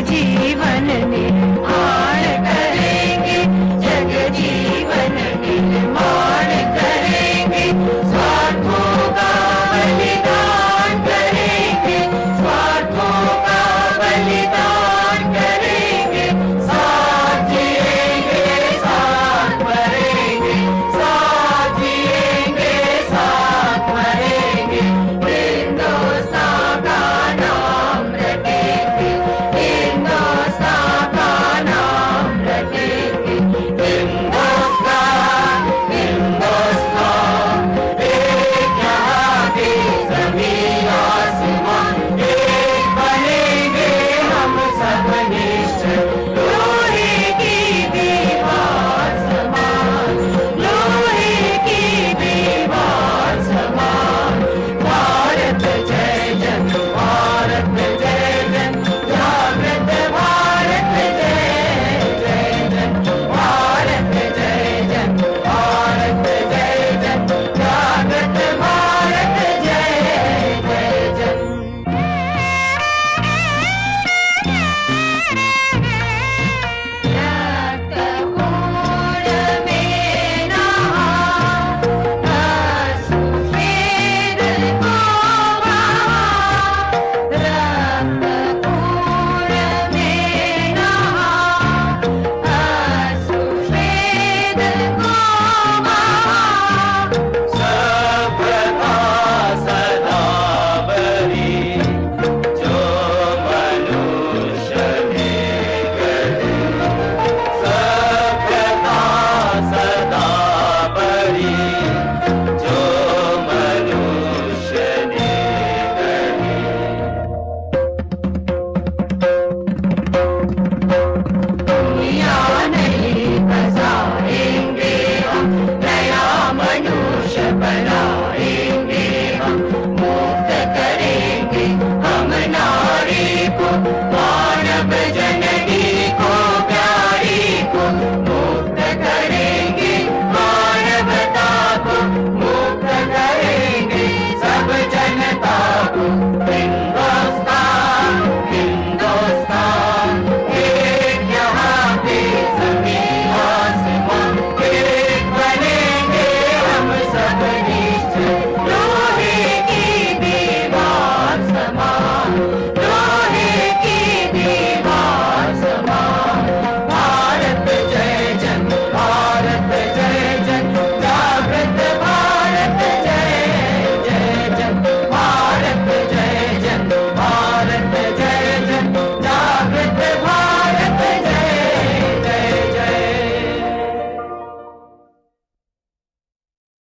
जीवन ने